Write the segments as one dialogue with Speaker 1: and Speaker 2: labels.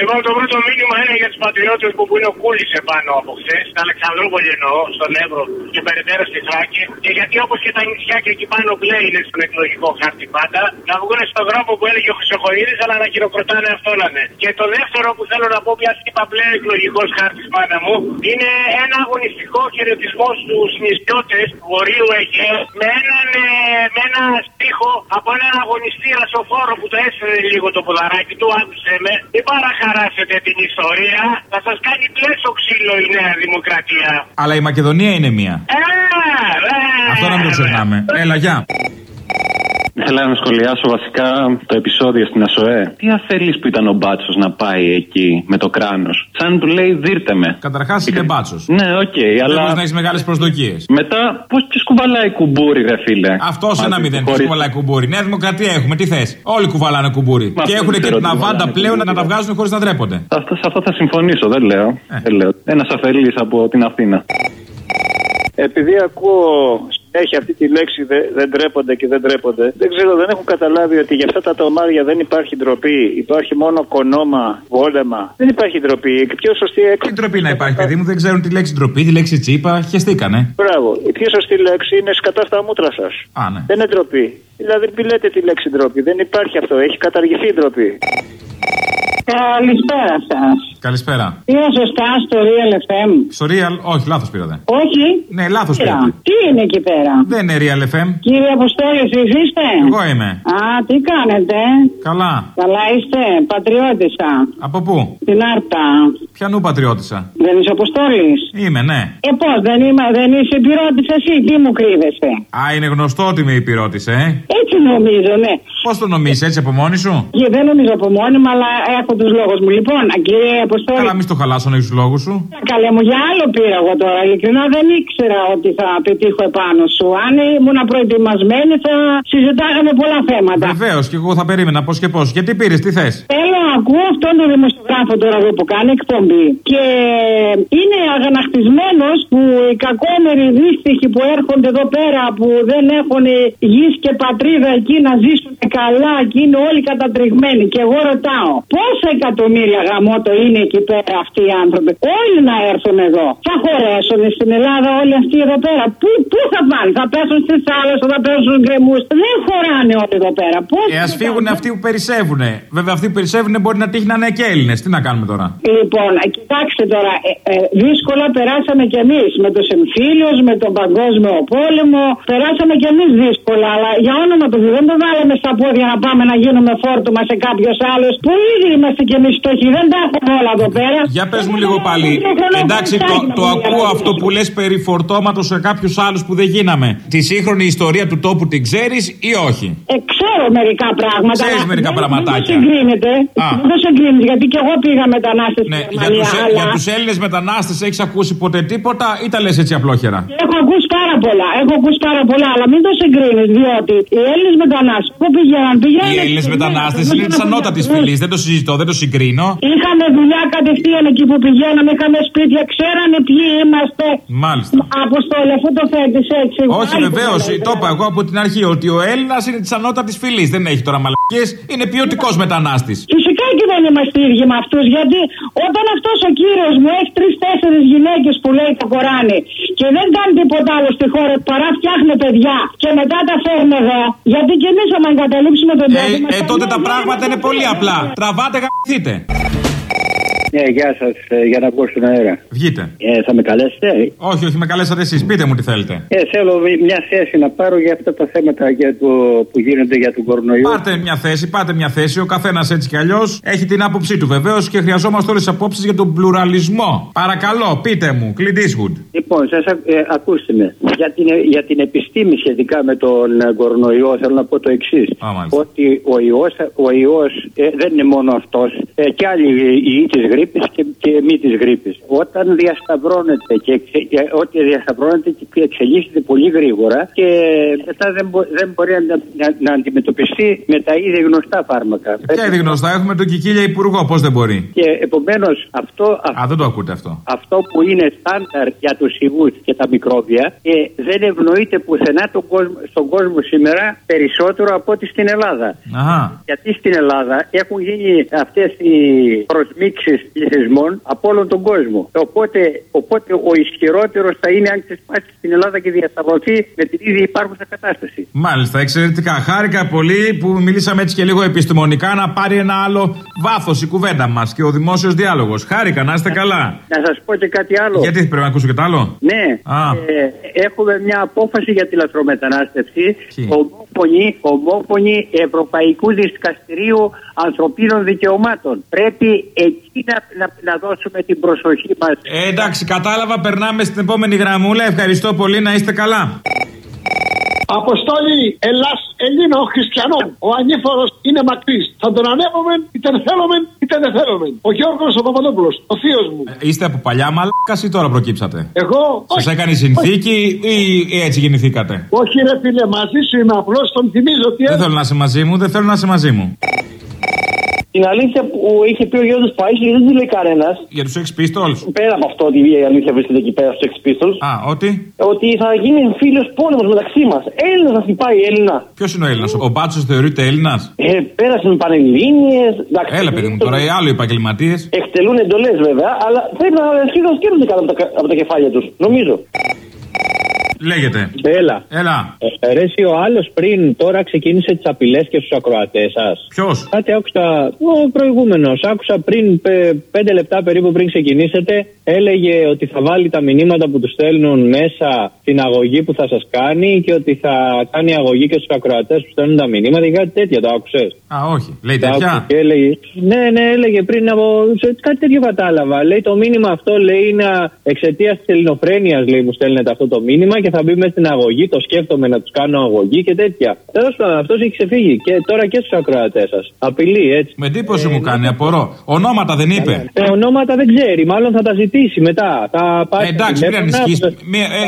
Speaker 1: Λοιπόν, το πρώτο μήνυμα είναι για τους πατριώτες που, που είναι ο Κούλης επάνω από χθες, στην Αλεξανδρούπολη εννοώ, στον Εύρο και περαιτέρω στη Θράκη. Και γιατί όπως και τα νησιά και εκεί πάνω πλέον είναι στον εκλογικό χάρτη πάντα, να βγουν στον δρόμο που έλεγε ο Χρυσοκοίδη, αλλά να χειροκροτάνε αυτό να είναι. Και το δεύτερο που θέλω να πω, πια είπα πλέον εκλογικός χάρτης μάνα μου, είναι ένα αγωνιστικό χαιρετισμό στους νησιώτες του Βορείου Αιγαίου με έναν ε, με ένα στίχο από έναν αγωνιστή ρασοφόρο που το έσαιρε λίγο το ποδαράκι του, άκουσε με. Μην παραχαράσετε την ιστορία, θα σας κάνει μπλε στο ξύλο η Νέα Δημοκρατία.
Speaker 2: Αλλά η Μακεδονία είναι μία.
Speaker 1: Ε, ε,
Speaker 2: Αυτό να μην το ξεχνάμε. Έλα, γεια.
Speaker 3: Ήθελα να σχολιάσω βασικά το επεισόδιο στην ΑΣΟΕ. Τι αφελή που ήταν ο Μπάτσος να πάει εκεί με το κράνος. Σαν του λέει, δείρτε με.
Speaker 2: Καταρχάς είναι μπάτσος.
Speaker 3: Ναι, οκ,
Speaker 2: Δεν
Speaker 3: αλλά.
Speaker 2: μπορείς να έχεις μεγάλες προσδοκίες.
Speaker 3: Μετά, πώς και κουβαλάει κουμπούρι, ρε φίλε;
Speaker 2: Αυτό
Speaker 3: Μαζί
Speaker 2: ένα
Speaker 3: του,
Speaker 2: μηδέν. Ποιος
Speaker 3: χωρίς-
Speaker 2: κουβαλάει κουμπούρι. Νέα Δημοκρατία έχουμε. Τι θες; Όλοι κουβαλάνε κουμπούρι.
Speaker 3: Μα
Speaker 2: Και
Speaker 3: αυτό
Speaker 2: έχουν
Speaker 3: δεν
Speaker 2: και
Speaker 3: ξέρω
Speaker 2: την
Speaker 3: τι
Speaker 2: αβάντα
Speaker 3: κουβαλάνε
Speaker 2: πλέον να
Speaker 3: κουμπούρι.
Speaker 2: τα βγάζουν χωρίς να ντρέπονται.
Speaker 3: Αυτό, σε αυτό θα συμφωνήσω, δεν λέω.
Speaker 2: Ε.
Speaker 3: Δεν λέω. Ένας αφελή από την Αθήνα.
Speaker 4: Επειδή ακούω έχει αυτή τη λέξη δε, δεν τρέπονται και δεν τρέπονται. Δεν ξέρω, δεν έχουν καταλάβει ότι για αυτά τα τομάρια δεν υπάρχει ντροπή. Υπάρχει μόνο κονόμα, βόλεμα. Δεν υπάρχει ντροπή. Η πιο σωστή
Speaker 2: Τι
Speaker 4: έκφραση.
Speaker 2: ντροπή να υπάρχει, παιδί μου, δεν ξέρουν τη λέξη ντροπή, τη λέξη τσίπα, χεστήκανε.
Speaker 4: Μπράβο. Η πιο σωστή λέξη είναι σκατά στα μούτρα σας.
Speaker 2: Α, ναι.
Speaker 4: Δεν είναι ντροπή. Δηλαδή, μην λέτε τη λέξη ντροπή. Δεν υπάρχει αυτό. Έχει καταργηθεί η ντροπή.
Speaker 5: Καλησπέρα σας.
Speaker 2: Καλησπέρα.
Speaker 5: Πήρα σωστά στο Real FM.
Speaker 2: Στο Real, όχι, λάθος πήρατε.
Speaker 5: Όχι.
Speaker 2: Ναι, λάθος
Speaker 5: Πήρα.
Speaker 2: πήρατε.
Speaker 5: Τι είναι εκεί πέρα;
Speaker 2: Δεν είναι Real FM.
Speaker 5: Κύριε Αποστόλη, εσείς είστε;
Speaker 2: Εγώ είμαι.
Speaker 5: Α, τι κάνετε;
Speaker 2: Καλά.
Speaker 5: Καλά είστε; Πατριώτησα.
Speaker 2: Από πού;
Speaker 5: Την Άρτα.
Speaker 2: Πιανού πατριώτησα;
Speaker 5: Δεν είσαι Αποστόλης;
Speaker 2: Είμαι, ναι.
Speaker 5: Ε, πώς, δεν, είμαι, δεν είσαι υπηρώτης εσύ, τι μου κρύβεσαι.
Speaker 2: Α, είναι γνωστό ότι με υπηρώτησε, ε.
Speaker 5: Έτσι νομίζω, ναι.
Speaker 2: Πώς το νομίζεις, έτσι από μόνη σου;
Speaker 5: Και δεν νομίζω από μόνη μου, αλλά έχω τους λόγους μου. Λοιπόν, α, κύριε Αποστόλη.
Speaker 2: Καλά, μη στο χαλάσω να έχεις τους λόγους σου.
Speaker 5: Καλέ μου, για άλλο πήρα εγώ τώρα. Ειλικρινά δεν ήξερα ότι θα πετύχω επάνω σου. Αν ήμουν προετοιμασμένη θα συζητάγαμε πολλά θέματα.
Speaker 2: Βεβαίως, και εγώ θα περίμενα πώς και πώς. Γιατί πήρες, τι θες;
Speaker 5: Θέλω να ακούω αυτόν τον δημοσιογράφο τώρα εδώ που κάνει εκπομπή. Και είναι αγανακτισμένος που οι κακόμεροι δύστιχοι που έρχονται εδώ πέρα που δεν έχουν γης και πατρίδα εκεί να ζήσουν καλά και είναι όλοι κατατριγμένοι. Και εγώ ρωτάω, πόσα εκατομμύρια γαμότο είναι εκεί πέρα αυτοί οι άνθρωποι; Όλοι να έρθουν εδώ. Θα χωρέσουν στην Ελλάδα όλοι αυτοί εδώ πέρα. Πού, πού θα πάνε, θα πέσουν στη θάλασσα, θα πέσουν στους γκρεμούς. Δεν χωράνε όλοι εδώ πέρα. Πώς
Speaker 2: Ε, ας
Speaker 5: θα
Speaker 2: φύγουν
Speaker 5: κάνουν;
Speaker 2: αυτοί που περισσεύουν. Βέβαια, αυτοί που περισσεύουν μπορεί να τύχει να είναι και Έλληνες. Τι να κάνουμε τώρα;
Speaker 5: Λοιπόν, ε, κοιτάξτε τώρα, ε, ε, δύσκολα περάσαμε κι εμείς με το εμφύλιο, με τον παγκόσμιο πόλεμο. Περάσαμε κι εμείς δύσκολα, αλλά για όνομα του Θεού δεν το βάλαμε στα πόδια να πάμε να γίνουμε φόρτωμα σε κάποιος άλλος. Που ήδη είμαστε κι εμείς φτωχοί, δεν τα έχουμε όλα εδώ πέρα.
Speaker 2: Για πες μου λίγο πάλι. Εντάξει, το, το ακούω αυτό που λες περί φορτώματος σε κάποιους άλλους που δεν γίναμε. Τη σύγχρονη ιστορία του τόπου την ξέρεις ή όχι;
Speaker 5: Ε, ξέρω μερικά πράγματα.
Speaker 2: Ξέρεις
Speaker 5: αλλά
Speaker 2: μερικά
Speaker 5: δεν-
Speaker 2: πραγματάκια.
Speaker 5: Δεν το συγκρίνεται.
Speaker 2: Α.
Speaker 5: Δεν το συγκρίνεται, γιατί κι εγώ πήγα μετανάστες
Speaker 2: Ναι,
Speaker 5: στη
Speaker 2: για
Speaker 5: Γερμανία.
Speaker 2: τους
Speaker 5: αλλά-
Speaker 2: για τους Έλληνες μετανάστες έχεις ακούσει ποτέ τίποτα ή τα λες έτσι απλόχερα;
Speaker 5: Έχω ακούσει πάρα πολλά. Έχω ακούσει πάρα πολλά, αλλά μην το συγκρίνεις, διότι οι Έλληνες μετανάστες που πηγαίναν, πηγαίναν.
Speaker 2: Οι Έλληνες μετανάστες είναι της ανώτατης φυλής. Δεν το συζητώ, δεν το συγκρίνω.
Speaker 5: Είχαμε δουλειά κατευθείαν εκεί που πηγαίναμε, είχαμε σπίτια, ξέρανε ποιοι είμαστε.
Speaker 2: Μάλιστα.
Speaker 5: Αποστόλη, αφού το θέτει έτσι.
Speaker 2: Όχι,
Speaker 5: Άλλη
Speaker 2: βεβαίως.
Speaker 5: κουβέντα.
Speaker 2: Το είπα εγώ από την αρχή ότι ο Έλληνας είναι της ανώτατης φυλής. Δεν έχει τώρα μαλακίες. Είναι ποιοτικός μετανάστης.
Speaker 5: Φυσικά και δεν είμαστε ίδιοι με αυτούς, γιατί όταν αυτός ο κύριος μου έχει τρει-τέσσερι γυναίκες που λέει το Κοράνι και δεν κάνει τίποτα άλλο στη χώρα παρά φτιάχνει παιδιά και μετά τα φέρνει εδώ, γιατί και εμείς άμα εγκαταλείψουμε τον
Speaker 2: Ε,
Speaker 5: τόπο μας,
Speaker 2: ε,
Speaker 5: θα
Speaker 2: τότε
Speaker 5: λέμε,
Speaker 2: τα
Speaker 5: «Ναι,
Speaker 2: πράγματα
Speaker 5: ναι,
Speaker 2: είναι
Speaker 5: ναι,
Speaker 2: πολύ
Speaker 5: ναι,
Speaker 2: απλά.
Speaker 5: ναι».
Speaker 2: Τραβάτε, γαμπηθείτε.
Speaker 4: Ναι, γεια σας, για να βγω στον αέρα.
Speaker 2: Βγείτε.
Speaker 4: Ε, θα με καλέσετε;
Speaker 2: Όχι, όχι, με καλέσατε εσείς. Πείτε μου τι θέλετε.
Speaker 4: Ε, θέλω μια θέση να πάρω για αυτά τα θέματα για το, που γίνονται για τον κορονοϊό.
Speaker 2: Πάρτε μια θέση, πάτε μια θέση. Ο καθένας έτσι κι αλλιώς έχει την άποψή του βεβαίως και χρειαζόμαστε όλες τις απόψεις για τον πλουραλισμό. Παρακαλώ, πείτε μου, Clint Eastwood.
Speaker 4: Λοιπόν, σας, α- ε, ακούστε με. Για την, για την επιστήμη σχετικά με τον ε, κορονοϊό θέλω να πω το εξής.
Speaker 2: Α, μάλιστα.
Speaker 4: Ότι ο ιός, ο ιός ε, δεν είναι μόνο αυτός. Ε, και άλλοι ιοί της γρήπης
Speaker 6: γρήπης και, και μη της γρήπης. Όταν διασταυρώνεται και, εξε, και ό,τι διασταυρώνεται και εξελίσσεται πολύ γρήγορα και μετά δεν, μπο, δεν μπορεί να, να, να αντιμετωπιστεί με τα ήδη γνωστά φάρμακα.
Speaker 2: Ποια ήδη γνωστά, έχουμε τον Κικίλια Υπουργό, πώς δεν μπορεί;
Speaker 6: Και επομένως αυτό,
Speaker 2: Α, δεν το ακούτε αυτό.
Speaker 6: αυτό που είναι στάνταρ για τους υγούς και τα μικρόβια ε, δεν ευνοείται πουθενά τον κόσμο, στον κόσμο σήμερα περισσότερο από ό,τι στην Ελλάδα.
Speaker 2: Αχα.
Speaker 6: Γιατί στην Ελλάδα έχουν γίνει αυτές οι προσμίξεις πληθυσμών από όλον τον κόσμο. Οπότε, οπότε ο ισχυρότερος θα είναι αν ξεσπάσει στην Ελλάδα και διασταυρωθεί με την ίδια υπάρχουσα κατάσταση.
Speaker 2: Μάλιστα, εξαιρετικά. Χάρηκα πολύ που μιλήσαμε έτσι και λίγο επιστημονικά να πάρει ένα άλλο βάθος η κουβέντα μας και ο δημόσιος διάλογος. Χάρηκα, να είστε καλά.
Speaker 6: Να σας πω και κάτι άλλο.
Speaker 2: Γιατί πρέπει να ακούσω και το άλλο;
Speaker 6: Ναι,
Speaker 2: Α.
Speaker 6: ε, έχουμε μια απόφαση για τη λαθρομετανάστευση.
Speaker 2: Τι;
Speaker 6: Ομόφωνη, ομόφωνη Ευρωπαϊκού Δικαστηρίου Ανθρωπίνων Δικαιωμάτων. Πρέπει εκεί να, να, να δώσουμε την προσοχή μας.
Speaker 2: Ε, εντάξει, κατάλαβα, περνάμε στην επόμενη γραμμούλα. Ευχαριστώ πολύ, να είστε καλά.
Speaker 7: Αποστόλη Ελλάς Ελλήνων Χριστιανών. Ο ανήφορος είναι μακρύς. Θα τον ανέβουμε είτε θέλουμε είτε δεν θέλουμε. Ο Γιώργος ο Παπαδόπουλος, ο θείος μου.
Speaker 2: Είστε από παλιά μαλάκας ή τώρα προκύψατε;
Speaker 7: Εγώ.
Speaker 2: Σας
Speaker 7: όχι,
Speaker 2: έκανε η συνθήκη ή έτσι γεννηθήκατε;
Speaker 7: Όχι, ρε φίλε, μαζί σου είμαι απλώς τον θυμίζω ότι
Speaker 2: Δεν θέλω να είσαι μαζί μου, δεν θέλω να είσαι μαζί μου.
Speaker 8: Την αλήθεια που είχε πει ο Γιώργος Παΐσης δεν τη λέει κανένας.
Speaker 2: Για τους Sex Pistols.
Speaker 8: Πέρα από αυτό ότι η αλήθεια βρίσκεται εκεί πέρα στους Sex Pistols.
Speaker 2: Α, ότι;
Speaker 8: Ότι θα γίνει φίλο πόλεμος μεταξύ μας. Έλληνας να χτυπάει Έλληνα.
Speaker 2: Ποιος είναι ο Έλληνας, ο Μπάτσος θεωρείται Έλληνας;
Speaker 8: Ε, πέρασαν πανελλήνιες.
Speaker 2: Έλα, παιδί μου, τώρα οι άλλοι επαγγελματίες.
Speaker 8: Εκτελούν εντολές βέβαια, αλλά πρέπει να σκέφτονται σκέφτονται κάτω από τα, από τα κεφάλια τους. Νομίζω.
Speaker 2: Λέγεται.
Speaker 9: Έλα.
Speaker 2: Έλα.
Speaker 9: Ε, ρε, εσύ ο άλλος πριν τώρα ξεκίνησε τις απειλές και στους ακροατές σας.
Speaker 2: Ποιος;
Speaker 9: Κάτι άκουσα. Ο προηγούμενος. Άκουσα πριν πε- πέντε λεπτά περίπου πριν ξεκινήσετε. Έλεγε ότι θα βάλει τα μηνύματα που τους στέλνουν μέσα στην αγωγή που θα σας κάνει και ότι θα κάνει αγωγή και στους ακροατές που στέλνουν τα μηνύματα. Και κάτι τέτοια το άκουσες;
Speaker 2: Α, όχι. Λέει
Speaker 9: Το άκουσα
Speaker 2: τέτοια.
Speaker 9: Και έλεγε, ναι, ναι, έλεγε πριν από. σε- Κάτι τέτοιο κατάλαβα. Λέει το μήνυμα αυτό λέει είναι εξαιτίας της ελληνοφρένειας, λέει μου στέλνετε αυτό το μήνυμα και θα μπει μέσα στην αγωγή. Το σκέφτομαι να τους κάνω αγωγή και τέτοια. Τέλος πάντων, αυτός έχει ξεφύγει και τώρα και στους ακροατές σας. Απειλεί έτσι.
Speaker 2: Με εντύπωση μου κάνει, απορώ. Ονόματα δεν είπε.
Speaker 9: Ε, ονόματα δεν ξέρει, μάλλον θα τα ζητήσει μετά. Θα πάει
Speaker 2: Ε, εντάξει, μην
Speaker 9: τηλέφωνα,
Speaker 2: ανησυχείς.
Speaker 9: θα-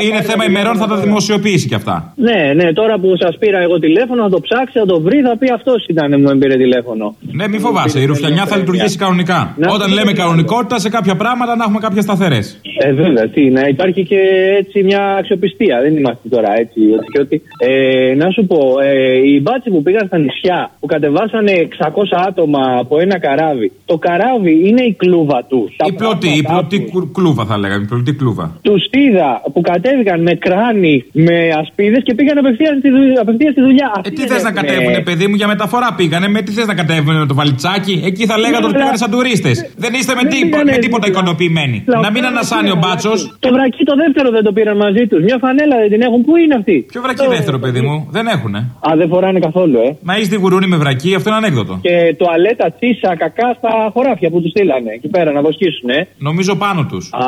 Speaker 2: Είναι θέμα ημερών, θα τα δημοσιοποιήσει κι αυτά.
Speaker 9: Ναι, ναι, τώρα που σας πήρα εγώ τηλέφωνο, θα το ψάξει, θα το βρει, θα πει αυτός ήταν που με πήρε τηλέφωνο.
Speaker 2: Ναι, μην φοβάσαι. Η ρουφιανιά θα λειτουργήσει κανονικά.
Speaker 9: Να-
Speaker 2: Όταν λέμε κανονικότητα, σε κάποια πράγματα να έχουμε κάποιες σταθερές.
Speaker 9: Ε, βέβαια, τι, να υπάρχει και έτσι μια αξιοπιστία. Δεν είμαστε τώρα έτσι. Ότι, και ότι, ε, να σου πω, ε, οι μπάτσοι που πήγαν στα νησιά, που κατεβάσανε 600 άτομα από ένα καράβι, το καράβι είναι η κλούβα τους.
Speaker 2: Η πλωτή, η πλωτή κου- κλούβα θα λέγαμε. Η πλωτή κλούβα.
Speaker 9: Τους είδα που κατέβηκαν με κράνη, με ασπίδες και πήγαν απευθείας στη, δουλ- απευθείας στη δουλειά.
Speaker 2: Ε,
Speaker 9: Αυτοί
Speaker 2: τι
Speaker 9: δεν
Speaker 2: θε να
Speaker 9: έχουνε-
Speaker 2: κατέβουνε, παιδί μου, για μεταφορά πήγανε. Με τι θες να κατέβουνε με το βαλιτσάκι; Εκεί θα λέγατε ότι
Speaker 9: αλλά-
Speaker 2: πήγανε σαν τουρίστες. Δεν είστε με,
Speaker 9: Δεν
Speaker 2: τίπο-
Speaker 9: πήγανε
Speaker 2: με τίποτα
Speaker 9: δίπλα.
Speaker 2: ικανοποιημένοι.
Speaker 9: Λαό,
Speaker 2: Να μην ανασάνει ο μπάτσος.
Speaker 9: Το βρακί το δεύτερο δεν το πήραν μαζί τους. Μια φανέλα δεν την έχουν. Πού είναι αυτή.
Speaker 2: Ποιο βρακί
Speaker 9: Το-
Speaker 2: δεύτερο, παιδί μου; Δεν έχουνε.
Speaker 9: Α, δεν φοράνε καθόλου, ε.
Speaker 2: Μα είσαι γουρούνι με βρακί, αυτό είναι ανέκδοτο.
Speaker 9: Και τουαλέτα τσίσα κακά στα χωράφια που τους στείλανε εκεί πέρα να βοσκήσουν, ε.
Speaker 2: Νομίζω πάνω τους.
Speaker 9: Α,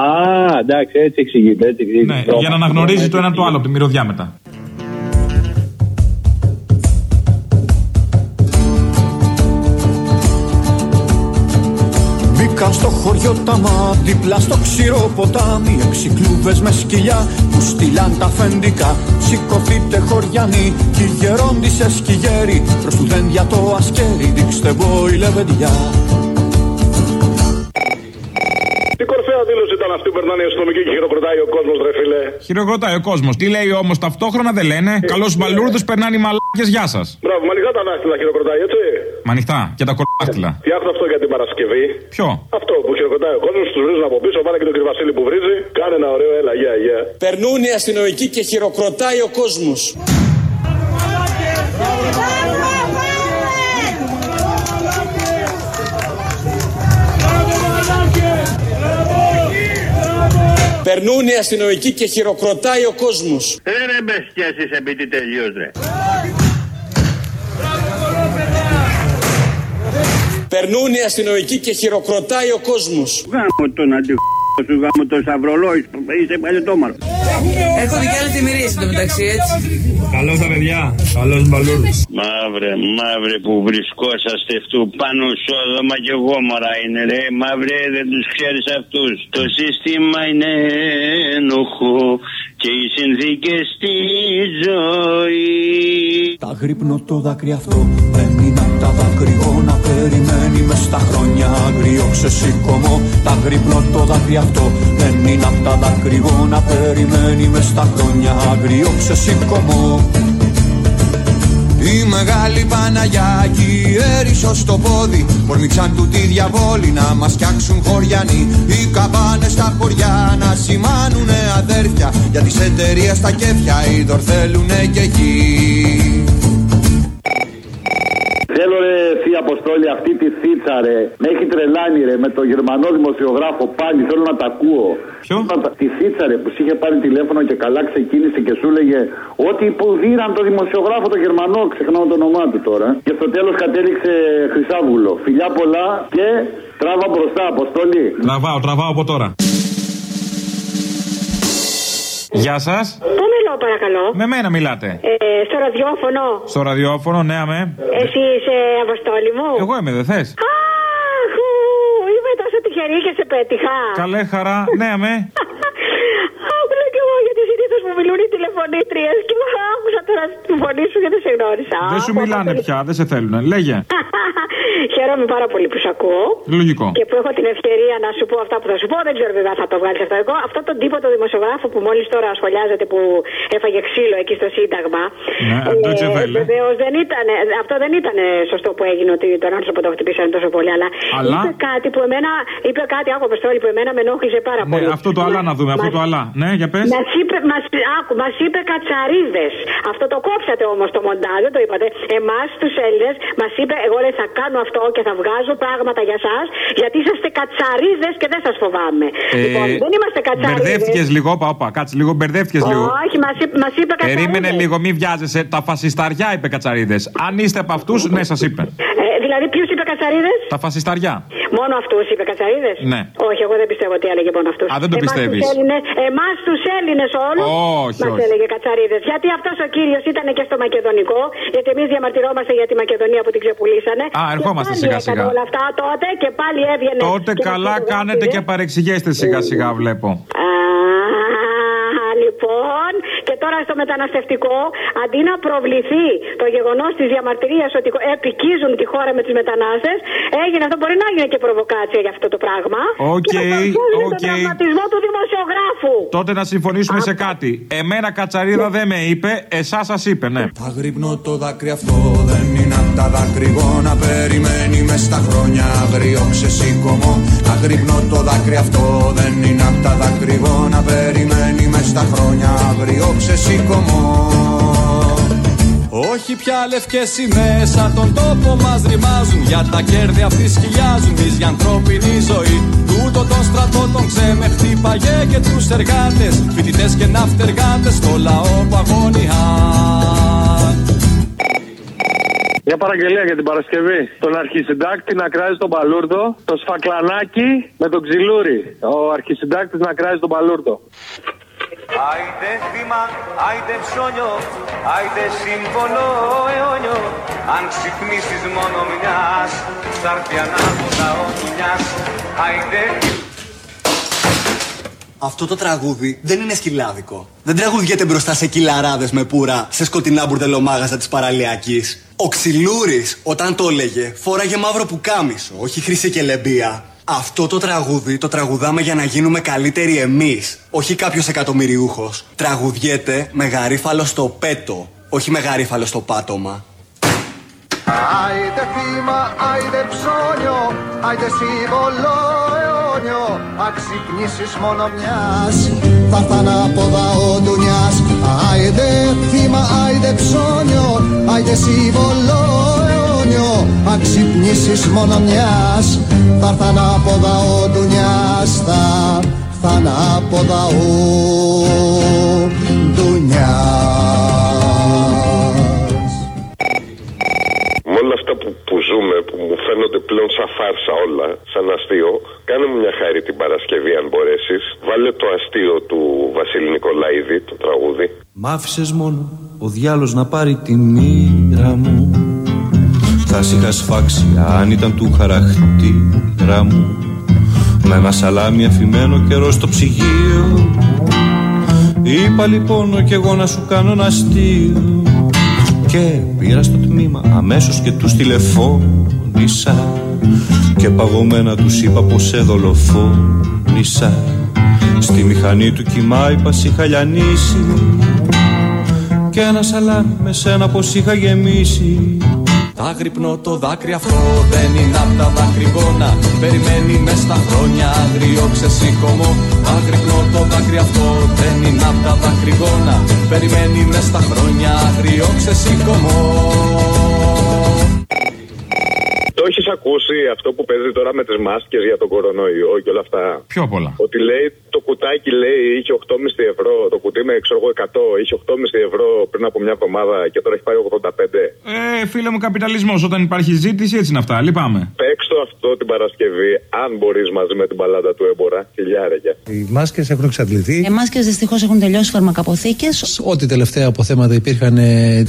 Speaker 9: εντάξει, έτσι εξηγείται. Έτσι εξηγείται.
Speaker 2: Ναι, για να αναγνωρίζεις το ένα το άλλο από τη μυρωδιά μετά.
Speaker 10: Μπήκαν στο χωριό τα δίπλα στο ξηρό ποτάμι Έξι κλούβες με σκυλιά που στείλαν τα αφεντικά Σηκωθείτε χωριανοί κι οι γερόντισες κι οι γέροι Προς του δέντια το ασκέρι δείξτε βόη λεβεντιά
Speaker 11: Τι κορφαία δήλωση ήταν αυτή που περνάνε οι αστυνομικοί και χειροκροτάει ο κόσμος, ρε φίλε;
Speaker 2: Χειροκροτάει ο κόσμος. Τι λέει όμως ταυτόχρονα δεν λένε. Καλώς μπαλούρδους περνάνε οι μαλάκες, γεια σας.
Speaker 11: Μπράβο, με ανοιχτά τα δάχτυλα χειροκροτάει, έτσι.
Speaker 2: Μα ανοιχτά και τα κολάχτυλα.
Speaker 11: Φτιάχνω αυτό για την Παρασκευή.
Speaker 2: Ποιο;
Speaker 11: Αυτό που χειροκροτάει ο κόσμος, τους βρίζουν από πίσω, βάλε και τον κύριο Βασίλη που βρίζει. Κάνε ένα ωραίο έλα, γεια, γεια.
Speaker 12: Περνούν οι αστυνομικοί και χειροκροτάει ο κόσμος. Περνούν οι αστυνομικοί και χειροκροτάει ο κόσμος.
Speaker 13: Δεν ρε με σκέσεις επειδή τελείως ρε.
Speaker 12: Περνούν οι αστυνομικοί και χειροκροτάει ο κόσμος.
Speaker 13: Γάμω τον αντι... σου γάμο το σταυρολόι, είσαι παλιωτόμαρο.
Speaker 14: Έχω δει και άλλε τιμηρίε εντωμεταξύ, έτσι.
Speaker 2: Καλώς τα παιδιά. Καλώς μπαλούρδο.
Speaker 13: Μαύρε, μαύρε που βρισκόσαστε αυτού πάνω σόδομα και γόμορα είναι ρε. Μαύρε δεν τους ξέρεις αυτούς. Το σύστημα είναι ενοχό και οι συνθήκες στη ζωής.
Speaker 10: Τα γρύπνω το δάκρυ αυτό δεν είναι απ' τα δακρυγόνα Περιμένει μες στα χρόνια άγριο ξεσηκωμό Τα γρύπνω το δάκρυ αυτό δεν είναι απ' τα δακρυγόνα Περιμένει μες στα χρόνια άγριο ξεσηκωμό η μεγάλη Παναγιά και η Έρισος στο πόδι Πορμήξαν του τη διαβόλη να μας φτιάξουν χωριανοί. Οι καμπάνες στα χωριά να σημάνουνε αδέρφια. Για τις εταιρείες στα κέφια είδωρ θέλουνε και εκεί.
Speaker 15: Θέλω ρε θεία Αποστόλη αυτή τη θίτσα ρε Με έχει τρελάνει ρε με το γερμανό δημοσιογράφο πάλι θέλω να τα ακούω.
Speaker 2: Ποιο;
Speaker 15: Τη θίτσα ρε που σου είχε πάρει τηλέφωνο και καλά ξεκίνησε και σου έλεγε Ότι υποδίραν το δημοσιογράφο το γερμανό Ξεχνάω το όνομά του τώρα Και στο τέλος κατέληξε Χρυσάβουλο. Φιλιά πολλά και τράβα μπροστά Αποστόλη.
Speaker 2: Τραβάω, τραβάω από τώρα. Γεια σας.
Speaker 16: Πού μιλώ, παρακαλώ;
Speaker 2: Με μένα μιλάτε.
Speaker 16: Ε, στο ραδιόφωνο.
Speaker 2: Στο ραδιόφωνο, ναι, αμέ.
Speaker 16: Εσύ είσαι αποστόλη μου;
Speaker 2: Εγώ είμαι, δεν θες;
Speaker 16: Αχ, ου, είμαι τόσο τυχερή και σε πέτυχα.
Speaker 2: Καλέ χαρά, ναι, αμέ.
Speaker 16: Άκουγα κι εγώ γιατί συνήθω μου μιλούν οι τηλεφωνήτριες και άκουσα τώρα τη φωνή σου γιατί σε γνώρισα.
Speaker 2: Δεν σου μιλάνε πια, δεν σε θέλουν. Λέγε.
Speaker 16: Χαίρομαι πάρα πολύ που σε ακούω.
Speaker 2: Λογικό.
Speaker 16: Και που έχω την ευκαιρία να σου πω αυτά που θα σου πω. Δεν ξέρω βέβαια θα το βγάλεις αυτό. Εγώ, αυτό τον τύπο το δημοσιογράφο που μόλις τώρα ασχολιάζεται που έφαγε ξύλο εκεί στο Σύνταγμα.
Speaker 2: Ναι, Deutsche Welle.
Speaker 16: Βεβαίως δεν ήταν. Αυτό δεν ήταν σωστό που έγινε ότι τον άνθρωπο το χτυπήσανε τόσο πολύ. Αλλά,
Speaker 2: Αλλά;
Speaker 16: είπε κάτι που εμένα. Είπε κάτι, άκου Αποστόλη, που εμένα με ενόχλησε πάρα
Speaker 2: Ναι,
Speaker 16: πολύ.
Speaker 2: αυτό το αλλά να δούμε, αυτό το αλλά. Ναι, για πες.
Speaker 16: Μας είπε, μας, άκου, μας είπε κατσαρίδες. Αυτό το κόψατε όμως το μοντάζ, δεν το είπατε. Εμάς τους Έλληνες μας είπε, εγώ λέει θα κάνω αυτό και θα βγάζω πράγματα για εσά, γιατί είσαστε κατσαρίδες και δεν σας φοβάμαι.
Speaker 2: Ε,
Speaker 16: λοιπόν, δεν είμαστε κατσαρίδες.
Speaker 2: Μπερδεύτηκες λίγο, όπα, όπα, κάτσε λίγο, μπερδεύτηκες λίγο.
Speaker 16: Όχι, μας είπε, μας είπε κατσαρίδες.
Speaker 2: Περίμενε λίγο, μην βιάζεσαι. Τα φασισταριά είπε κατσαρίδες. Αν είστε από αυτούς, ναι, σας είπε.
Speaker 16: Ε, δηλαδή, ποιους είπε κατσαρίδες;
Speaker 2: Τα φασισταριά.
Speaker 16: Μόνο αυτούς είπε κατσαρίδες;
Speaker 2: Ναι.
Speaker 16: Όχι, εγώ δεν πιστεύω ότι έλεγε μόνο αυτούς.
Speaker 2: Α, δεν το πιστεύεις.
Speaker 16: Εμάς τους Έλληνες όλου.
Speaker 2: Όχι,
Speaker 16: Μας
Speaker 2: όχι.
Speaker 16: έλεγε κατσαρίδες. Γιατί αυτός ο κύριος ήταν και στο Μακεδονικό. Γιατί εμείς διαμαρτυρόμαστε για τη Μακεδονία που την ξεπουλήσανε.
Speaker 2: Α, ερχόμαστε
Speaker 16: Και πάλι
Speaker 2: σιγά
Speaker 16: έκανε
Speaker 2: σιγά.
Speaker 16: όλα αυτά τότε και πάλι έβγαινε.
Speaker 2: Τότε
Speaker 16: και
Speaker 2: καλά
Speaker 16: μας
Speaker 2: κάνετε και παρεξηγέστε σιγά σιγά, βλέπω.
Speaker 16: Α, λοιπόν, και τώρα στο μεταναστευτικό, αντί να προβληθεί το γεγονός της διαμαρτυρίας ότι εποικίζουν τη χώρα με τους μετανάστες, έγινε αυτό. Μπορεί να έγινε και προβοκάτσια για αυτό το πράγμα.
Speaker 2: Οκ,
Speaker 16: Και να παρουσιάζεται
Speaker 2: οκ.
Speaker 16: τον τραυματισμό του δημοσιογράφου.
Speaker 2: Τότε να συμφωνήσουμε σε κάτι. Εμένα κατσαρίδα δεν με είπε, εσάς σας είπε, ναι.
Speaker 10: Τ' αγρύπνο το δάκρυ αυτό δεν είναι απ' τα δακρυγόνα Περιμένει μες στα χρόνια άγριο ξεσηκωμό Τα γρύπνω το δάκρυ αυτό δεν είναι απ' τα δακρυγόνα Περιμένει μες στα χρόνια αγριό ξεσηκωμό όχι πια λευκές σημαίες σαν τον τόπο μας ρημάζουν Για τα κέρδη αυτοί σκυλιάζουν τις για ανθρώπινη ζωή Τούτο τον στρατό τον ξέμε χτύπαγε και τους εργάτες Φοιτητές και ναυτεργάτες στο λαό που αγωνιά
Speaker 17: Μια παραγγελία για την Παρασκευή. Τον αρχισυντάκτη να κράζει τον παλούρδο, το σφακλανάκι με τον ξυλούρι. Ο αρχισυντάκτης να κράζει τον παλούρδο.
Speaker 18: Άιντε θύμα, άιντε ψώνιο, άιντε σύμβολο αιώνιο Αν ξυπνήσεις μόνο μιας, θα έρθει ανάποδα ο μιας Άιντε
Speaker 19: Αυτό το τραγούδι δεν είναι σκυλάδικο. Δεν τραγουδιέται μπροστά σε κυλαράδες με πουρα σε σκοτεινά μπουρδελομάγαζα της παραλιακής. Ο Ξυλούρης, όταν το έλεγε, φόραγε μαύρο πουκάμισο, όχι χρυσή και λεμπία. Αυτό το τραγούδι το τραγουδάμε για να γίνουμε καλύτεροι εμείς, όχι κάποιος εκατομμυριούχος. Τραγουδιέται με γαρίφαλο στο πέτο, όχι με γαρίφαλο στο πάτωμα.
Speaker 20: Άιντε θύμα, άιντε ψώνιο, άιντε σύμβολο αιώνιο Αν ξυπνήσεις μόνο μιας, θα έρθ' ανάποδα ο ντουνιάς Άιντε θύμα, άιντε ψώνιο, άιντε σύμβολο αιώνιο Αν ξυπνήσεις μόνο μιας, θα έρθ' ανάποδα ο ντουνιάς Θα έρθ' ανάποδα ο ντουνιάς
Speaker 11: Με όλα αυτά που, που ζούμε, που μου φαίνεται φαίνονται πλέον σαν φάρσα όλα, σαν αστείο. Κάνε μου μια χάρη την Παρασκευή, αν μπορέσεις. Βάλε το αστείο του Βασίλη Νικολαίδη, το τραγούδι.
Speaker 21: Μ' άφησες μόνο ο διάλος να πάρει τη μοίρα μου Θα σ' είχα σφάξει αν ήταν του χαρακτήρα μου. Με ένα σαλάμι αφημένο καιρό στο ψυγείο. Είπα λοιπόν κι εγώ να σου κάνω ένα αστείο Και πήρα στο τμήμα αμέσως και τους τηλεφώνησα. Και παγωμένα τους είπα πως σε δολοφόνησα. Στη μηχανή του κοιμά είπα σ' είχα λιανίσει και ένα σαλάμι με σένα πως είχα γεμίσει Άγρυπνο το δάκρυ αυτό δεν είναι απ' τα δακρυγόνα. Περιμένει μες στα χρόνια άγριο ξεσήκωμο Άγρυπνο το δάκρυ αυτό δεν είναι απ' τα δακρυγόνα. Περιμένει μες στα χρόνια άγριο ξεσήκωμο
Speaker 11: Το έχεις ακούσει αυτό που παίζει τώρα με τις μάσκες για τον κορονοϊό και όλα αυτά;
Speaker 2: Πιο απ' όλα.
Speaker 11: Ότι λέει το κουτάκι λέει είχε 8,5 ευρώ. Το κουτί με ξέρω εγώ 100 είχε 8,5 ευρώ πριν από μια εβδομάδα και τώρα έχει πάει 85.
Speaker 2: Ε, φίλε μου, καπιταλισμός. Όταν υπάρχει ζήτηση, έτσι είναι αυτά. Λυπάμαι.
Speaker 11: Παίξ το αυτό την Παρασκευή, αν μπορείς μαζί με την παλάτα του έμπορα. Χιλιάρεκια.
Speaker 22: Οι μάσκες έχουν εξαντληθεί.
Speaker 23: Οι μάσκες δυστυχώς έχουν τελειώσει φαρμακαποθήκε.
Speaker 22: Ό,τι τελευταία αποθέματα υπήρχαν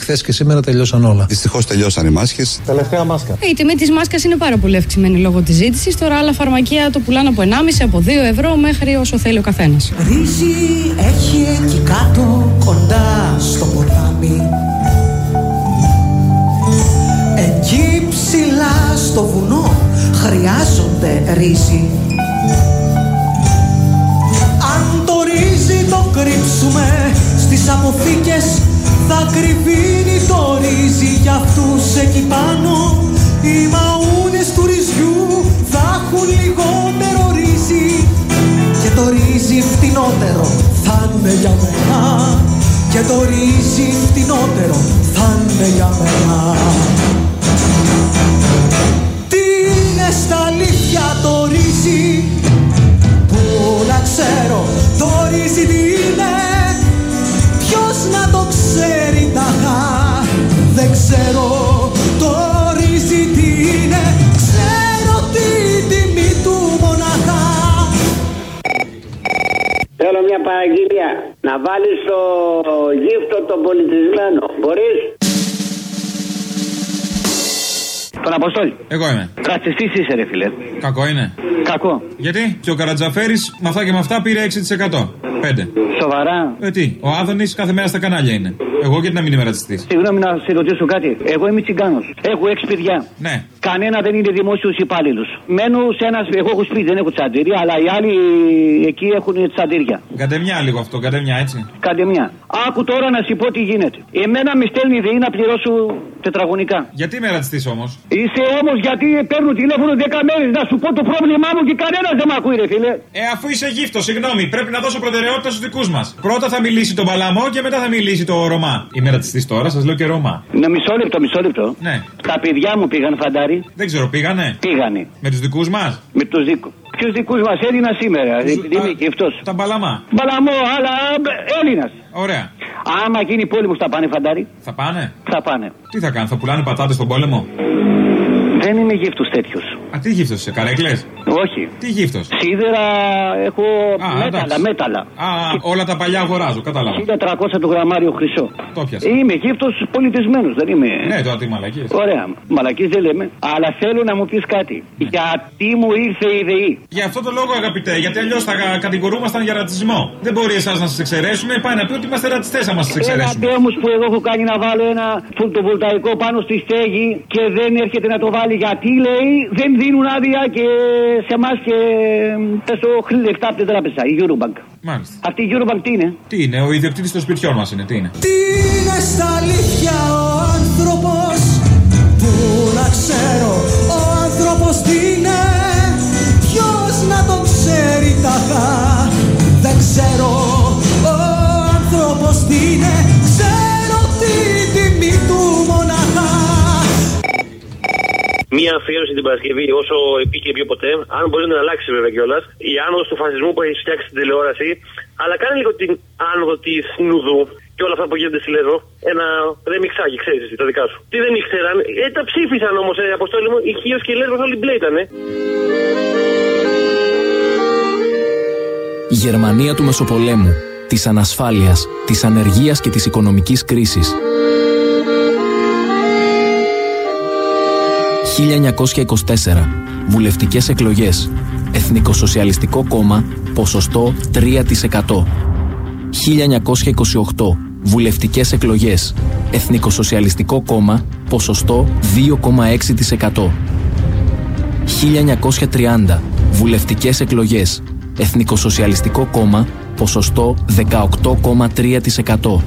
Speaker 22: χθες και σήμερα τελειώσαν όλα.
Speaker 24: Δυστυχώς τελειώσαν οι μάσκες.
Speaker 22: Τελευταία μάσκα.
Speaker 25: Η τιμή της μάσκας είναι πάρα πολύ αυξημένη λόγω της ζήτησης. Τώρα άλλα φαρμακεία το πουλάνε από 1,5 από 2 ευρώ μέχρι όσο θέλει ο καθένας.
Speaker 26: Ρύζι έχει εκεί κάτω κοντά στο ποτάμι Εκεί ψηλά στο βουνό χρειάζονται ρύζι Αν το ρύζι το κρύψουμε στις αποθήκες θα κρυβίνει το ρύζι για αυτούς εκεί πάνω Οι μαούνες του ρυζιού θα έχουν λιγότερο ρύζι και το ρύζι φτηνότερο θα είναι για μένα. Και το ρύζι φτηνότερο θα είναι για μένα. Τι είναι στα αλήθεια το ρύζι; Που να ξέρω το ρύζι τι είναι. Ποιος να το ξέρει ταχά; Δεν ξέρω
Speaker 27: παραγγελία. Να βάλεις το γύφτο τον πολιτισμένο. Μπορείς;
Speaker 28: Τον Αποστόλη.
Speaker 2: Εγώ είμαι.
Speaker 28: Ρατσιστή είσαι, ρε φιλέ.
Speaker 2: Κακό είναι.
Speaker 28: Κακό.
Speaker 2: Γιατί; Και ο Καρατζαφέρης με αυτά και με αυτά πήρε 6%. 5.
Speaker 28: Σοβαρά.
Speaker 2: Ε, τι, ο Άδωνης κάθε μέρα στα κανάλια είναι. Εγώ γιατί να μην είμαι ρατσιστής;
Speaker 28: Συγγνώμη να σε ρωτήσω κάτι. Εγώ είμαι τσιγκάνος. Έχω έξι παιδιά.
Speaker 2: Ναι.
Speaker 28: Κανένα δεν είναι δημόσιος υπάλληλος. Μένω σε ένα. Εγώ έχω σπίτι, δεν έχω τσαντήρια, αλλά οι άλλοι εκεί έχουν τσαντήρια.
Speaker 2: Καντεμιά λίγο αυτό, καντεμιά έτσι.
Speaker 28: Κάντε μια. Άκου τώρα να σου πω τι γίνεται. Εμένα με στέλνει η ΔΕΗ να πληρώσω τετραγωνικά.
Speaker 2: Γιατί είμαι ρατσιστή όμως;
Speaker 28: Είσαι όμως γιατί παίρνω τηλέφωνο 10 μέρε να σου πω το πρόβλημά μου και κανένας δεν με ακούει, ρε φίλε.
Speaker 2: Ε, αφού είσαι γύφτος, συγγνώμη, πρέπει να δώσω προτεραιότητα στους δικούς μας. Πρώτα θα μιλήσει τον Παλαμό και μετά θα μιλήσει το Ρωμά. Είμαι ρατσιστή τώρα, σας λέω και Ρωμά.
Speaker 28: Να μισό λεπτό, μισό λεπτό.
Speaker 2: Ναι.
Speaker 28: Τα παιδιά μου πήγαν φαντάρι.
Speaker 2: Δεν ξέρω, πήγανε;
Speaker 28: Πήγανε.
Speaker 2: Με τους δικούς μας;
Speaker 28: Με τους δικού. Ποιους δικούς μας έδινα σήμερα, επειδή είμαι γυφτό.
Speaker 2: Τα Παλαμά.
Speaker 28: Παλαμό, αλλά Έλληνας.
Speaker 2: Ωραία.
Speaker 28: Άμα γίνει πόλεμος θα πάνε φαντάρι.
Speaker 2: Θα πάνε;
Speaker 28: Θα πάνε.
Speaker 2: Τι θα κάνουν, θα πουλάνε πατάτες στον πόλεμο;
Speaker 28: Δεν είμαι γύφτος τέτοιος.
Speaker 2: Α, τι γύφτος είσαι, καρέκλε.
Speaker 28: Όχι.
Speaker 2: Τι γύφτος;
Speaker 28: Σίδερα έχω
Speaker 2: Α,
Speaker 28: μέταλλα,
Speaker 2: εντάξει.
Speaker 28: μέταλλα.
Speaker 2: Α, όλα τα παλιά αγοράζω, κατάλαβα.
Speaker 28: 1300 το γραμμάριο χρυσό.
Speaker 2: Το πιάσα.
Speaker 28: Είμαι γύφτος πολιτισμένος, δεν είμαι.
Speaker 2: Ναι, τώρα τι μαλακίες.
Speaker 28: Ωραία. Μαλακή δεν λέμε. Αλλά θέλω να μου πεις κάτι. Γιατί μου ήρθε η ΔΕΗ.
Speaker 2: Για αυτό το λόγο, αγαπητέ, γιατί αλλιώς θα κα- κατηγορούμασταν για ρατσισμό. Δεν μπορεί εσάς να σας εξαιρέσουμε, πάει να πει ότι είμαστε ρατσιστές άμα σας
Speaker 28: Ένα
Speaker 2: εξαιρέσουμε.
Speaker 28: τέμος που εγώ έχω κάνει να βάλω ένα φωτοβολταϊκό πάνω στη στέγη και δεν έρχεται να το βάλει γιατί λέει δεν δίνουν άδεια και σε εμάς και πέσω λεφτά από την τράπεζα, η Eurobank.
Speaker 2: Μάλιστα.
Speaker 28: Αυτή η Eurobank τι είναι;
Speaker 2: Τι είναι, ο ιδιοκτήτης των σπιτιών μας είναι, τι είναι;
Speaker 26: Τι είναι στα αλήθεια ο άνθρωπος; Πού να ξέρω ο άνθρωπος τι είναι; Ποιος να τον ξέρει ταχά Δεν ξέρω ο άνθρωπος τι είναι Ξέρω
Speaker 29: Μία αφιέρωση την Παρασκευή, όσο επίκαιη πιο ποτέ, αν μπορεί να αλλάξει βέβαια κιόλας, η άνοδος του φασισμού που έχει φτιάξει την τηλεόραση, αλλά κάνει λίγο την άνοδο της Νουδού και όλα αυτά που γίνονται στη Λέσβο. Ένα ρεμιξάκι, ξέρεις εσύ, τα δικά σου. Τι δεν ήξεραν, ε, τα ψήφισαν όμως, ε, αποστόλη μου. Η Χίος και η Λέσβος όλοι μπλε ήτανε.
Speaker 30: Η Γερμανία του Μεσοπολέμου, της ανασφάλειας, της ανεργίας και της οικονομικής κρίσης. 1924. Βουλευτικές εκλογές. Εθνικοσοσιαλιστικό κόμμα, ποσοστό 3%. 1928. Βουλευτικές εκλογές. Εθνικοσοσιαλιστικό κόμμα, ποσοστό 2,6%. 1930. Βουλευτικές εκλογές. Εθνικοσοσιαλιστικό κόμμα, ποσοστό 18,3%.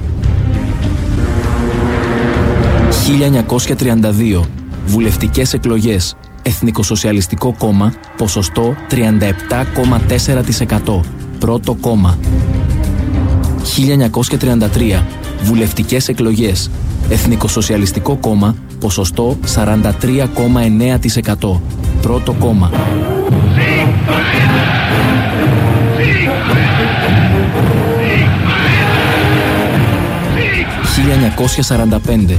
Speaker 30: 1932. Βουλευτικές εκλογές. Εθνικοσοσιαλιστικό κόμμα, ποσοστό 37,4%. Πρώτο κόμμα. 1933. Βουλευτικές εκλογές. Εθνικοσοσιαλιστικό κόμμα, ποσοστό 43,9%. Πρώτο κόμμα. 1945.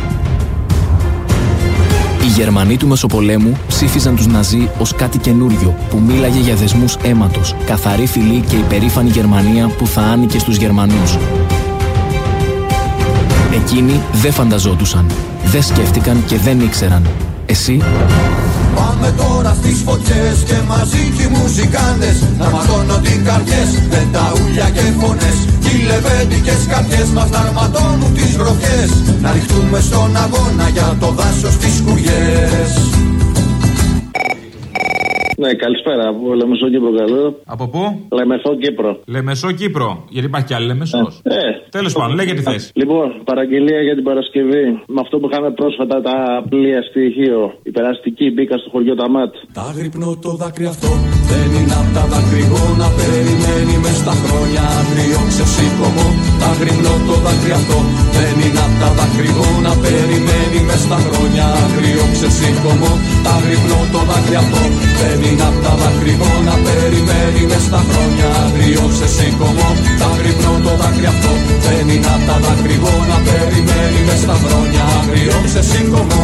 Speaker 30: Οι Γερμανοί του Μεσοπολέμου ψήφιζαν τους Ναζί ως κάτι καινούριο που μίλαγε για δεσμούς αίματος, καθαρή φυλή και υπερήφανη Γερμανία που θα άνοικε στους Γερμανούς. Εκείνοι δεν φανταζόντουσαν, δεν σκέφτηκαν και δεν ήξεραν. Εσύ;
Speaker 10: Πάμε τώρα στις φωτιές και μαζί κι οι μουσικάντες. Να ματώνουν οι καρδιές με τα ούλια και φωνές. Κι οι λεβέντικες καρδιές μας να αρματώνουν τις βροχές Να ριχτούμε στον αγώνα για το δάσος στις Σκουριές
Speaker 31: Ναι, καλησπέρα. Από Λεμεσό Κύπρο, καλό.
Speaker 2: Από πού;
Speaker 31: Λεμεσό Κύπρο.
Speaker 2: Λεμεσό Κύπρο. Γιατί υπάρχει κι άλλη Λεμεσός.
Speaker 31: Ε,
Speaker 2: Τέλος πάντων, λέγε τη θέση.
Speaker 31: Λοιπόν, παραγγελία για την Παρασκευή. Με αυτό που είχαμε πρόσφατα τα πλοία στοιχείο. Η περαστική μπήκα στο χωριό Ταμάτ.
Speaker 10: Τ' αγρύπνο το δάκρυ αυτό δεν είναι απ' τα δακρυγόνα Περιμένει μες στα χρόνια άγριο ξεσηκωμό Τα γρυπνώ το δάκρυ αυτό δεν είναι απ' τα δακρυγόνα Περιμένει μες στα χρόνια άγριο ξεσήκωμο Τα γρυπνώ το δάκρυ αυτό δεν είναι απ' τα δακρυγόνα Περιμένει μες στα χρόνια άγριο ξεσήκωμο Τα γρυπνώ το δάκρυ αυτό δεν είναι απ' τα δακρυγόνα Περιμένει μες στα χρόνια άγριο ξεσήκωμο